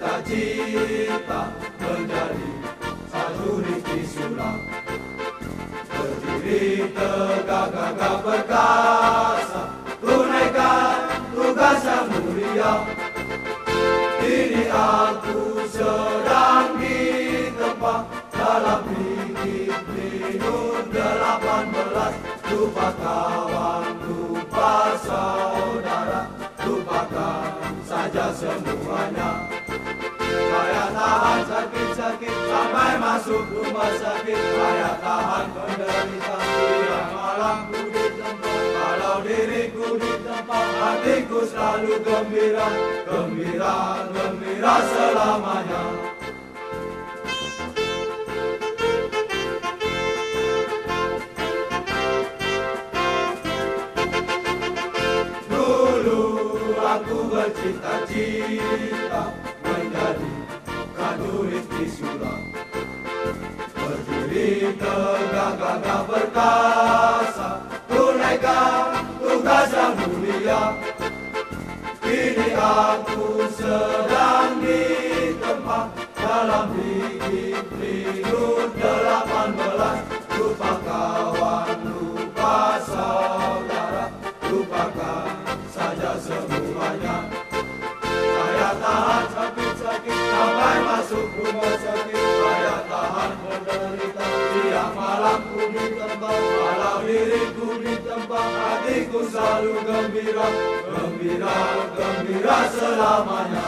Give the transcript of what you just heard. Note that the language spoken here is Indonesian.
cita-cita menjadi di trisula berdiri tegak gagah perkasa tunaikan tugas yang mulia. Ini aku sedang di tempat dalam bikin minum delapan belas. Lupa kawan lupa saudara lupakan saja semua. Masuk rumah sakit. Saya tahan penderitaan tiap malam ku di tempat Kalau diriku di tempat hatiku selalu gembira. Gembira, gembira selamanya. Dulu aku bercita-cita Tegak gagah perkasa Tunaikan tugas yang mulia Kini aku sedang ditempa Dalam bidik minut delapan belas Lupa kawan, lupa saudara Lupakan saja semuanya saya tahan sakit-sakit sampai masuk rumah tiap malam ku di tempat Kalau diriku di tempat hatiku selalu gembira. Gembira, gembira selamanya